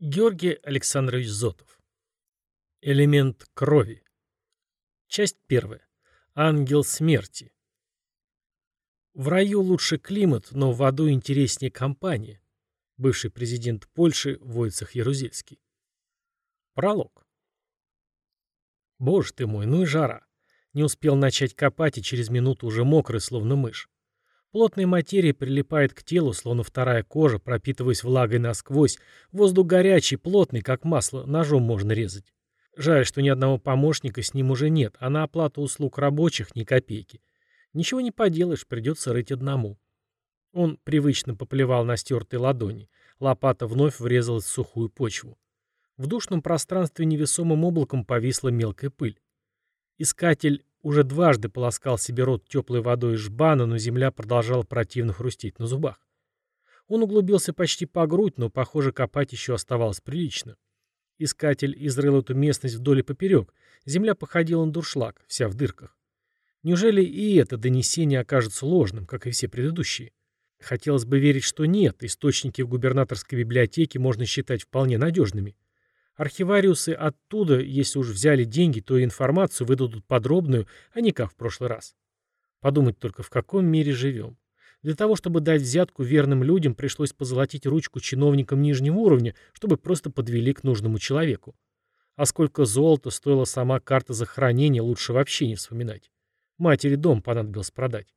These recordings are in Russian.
Георгий Александрович Зотов. Элемент крови. Часть первая. Ангел смерти. В раю лучше климат, но в аду интереснее компания. Бывший президент Польши Войцех Ярузельский. Пролог. Боже ты мой, ну и жара. Не успел начать копать и через минуту уже мокрый, словно мышь. Плотная материя прилипает к телу, словно вторая кожа, пропитываясь влагой насквозь. Воздух горячий, плотный, как масло, ножом можно резать. Жаль, что ни одного помощника с ним уже нет, а на оплату услуг рабочих ни копейки. Ничего не поделаешь, придется рыть одному. Он привычно поплевал на стертые ладони. Лопата вновь врезалась в сухую почву. В душном пространстве невесомым облаком повисла мелкая пыль. Искатель уже дважды полоскал себе рот теплой водой из жбана, но земля продолжала противно хрустеть на зубах. Он углубился почти по грудь, но, похоже, копать еще оставалось прилично. Искатель изрыл эту местность вдоль и поперек. Земля походила на дуршлаг, вся в дырках. Неужели и это донесение окажется ложным, как и все предыдущие? Хотелось бы верить, что нет, источники в губернаторской библиотеке можно считать вполне надежными. Архивариусы оттуда, если уж взяли деньги, то и информацию выдадут подробную, а не как в прошлый раз. Подумать только, в каком мире живем. Для того, чтобы дать взятку верным людям, пришлось позолотить ручку чиновникам нижнего уровня, чтобы просто подвели к нужному человеку. А сколько золота стоила сама карта захоронения, лучше вообще не вспоминать. Матери дом понадобилось продать.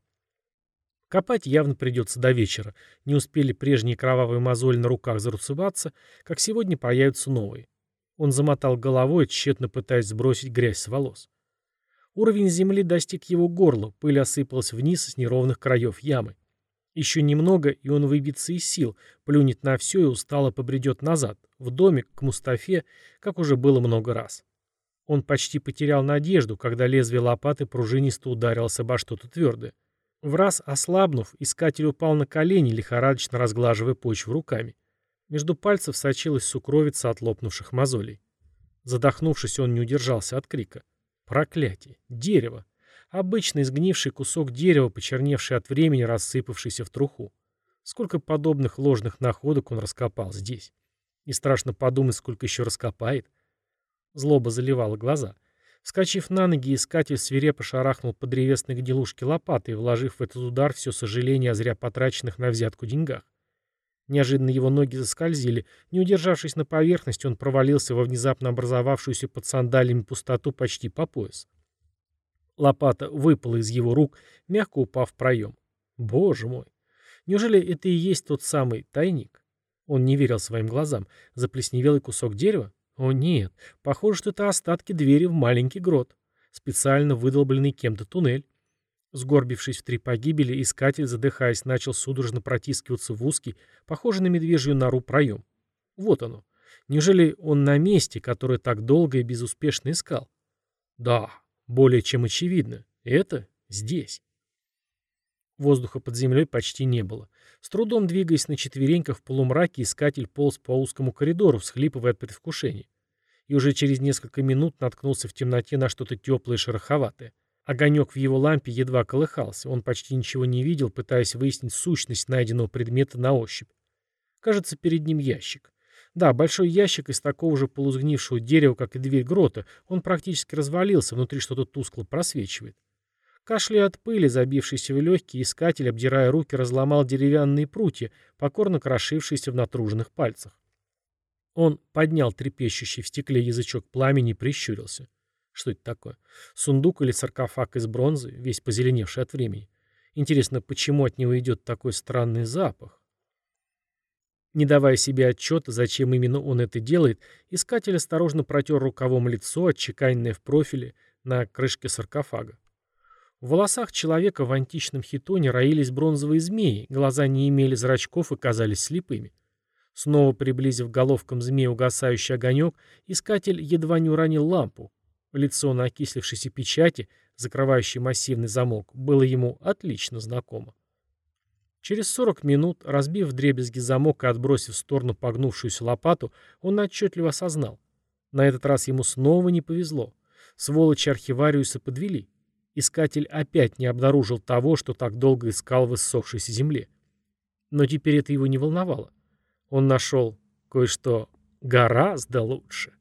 Копать явно придется до вечера. Не успели прежние кровавые мозоли на руках зарубцеваться, как сегодня появятся новые. Он замотал головой, тщетно пытаясь сбросить грязь с волос. Уровень земли достиг его горла, пыль осыпалась вниз с неровных краев ямы. Еще немного, и он выбьется из сил, плюнет на все и устало побредет назад, в домик, к Мустафе, как уже было много раз. Он почти потерял надежду, когда лезвие лопаты пружинисто ударилось обо что-то твердое. В раз ослабнув, искатель упал на колени, лихорадочно разглаживая почву руками. Между пальцев сочилась сукровица от лопнувших мозолей. Задохнувшись, он не удержался от крика. Проклятие! Дерево! Обычный сгнивший кусок дерева, почерневший от времени, рассыпавшийся в труху. Сколько подобных ложных находок он раскопал здесь. И страшно подумать, сколько еще раскопает. Злоба заливала глаза. Вскочив на ноги, искатель свирепо шарахнул по древесной гнилушке лопатой, вложив в этот удар все сожаление о зря потраченных на взятку деньгах. Неожиданно его ноги заскользили. Не удержавшись на поверхности, он провалился во внезапно образовавшуюся под сандалиями пустоту почти по пояс. Лопата выпала из его рук, мягко упав в проем. Боже мой! Неужели это и есть тот самый тайник? Он не верил своим глазам. Заплесневелый кусок дерева? О нет, похоже, что это остатки двери в маленький грот. Специально выдолбленный кем-то туннель. Сгорбившись в три погибели, искатель, задыхаясь, начал судорожно протискиваться в узкий, похожий на медвежью нору проем. Вот оно. Неужели он на месте, которое так долго и безуспешно искал? Да, более чем очевидно. Это здесь. Воздуха под землей почти не было. С трудом двигаясь на четвереньках в полумраке, искатель полз по узкому коридору, всхлипывая от предвкушения. И уже через несколько минут наткнулся в темноте на что-то теплое и шероховатое. Огонек в его лампе едва колыхался, он почти ничего не видел, пытаясь выяснить сущность найденного предмета на ощупь. Кажется, перед ним ящик. Да, большой ящик из такого же полузгнившего дерева, как и дверь грота, он практически развалился, внутри что-то тускло просвечивает. Кашляя от пыли, забившийся в легкие, искатель, обдирая руки, разломал деревянные прутья, покорно крошившиеся в натруженных пальцах. Он поднял трепещущий в стекле язычок пламени и прищурился. Что это такое? Сундук или саркофаг из бронзы, весь позеленевший от времени? Интересно, почему от него идет такой странный запах? Не давая себе отчета, зачем именно он это делает, искатель осторожно протер рукавом лицо, отчеканенное в профиле на крышке саркофага. В волосах человека в античном хитоне роились бронзовые змеи, глаза не имели зрачков и казались слепыми. Снова приблизив головком змеи угасающий огонек, искатель едва не уронил лампу, Лицо на окислившейся печати, закрывающей массивный замок, было ему отлично знакомо. Через 40 минут, разбив вдребезги замок и отбросив в сторону погнувшуюся лопату, он отчетливо осознал. На этот раз ему снова не повезло. Сволочи архивариуса подвели. Искатель опять не обнаружил того, что так долго искал в иссохшейся земле. Но теперь это его не волновало. Он нашел кое-что Гораздо лучше.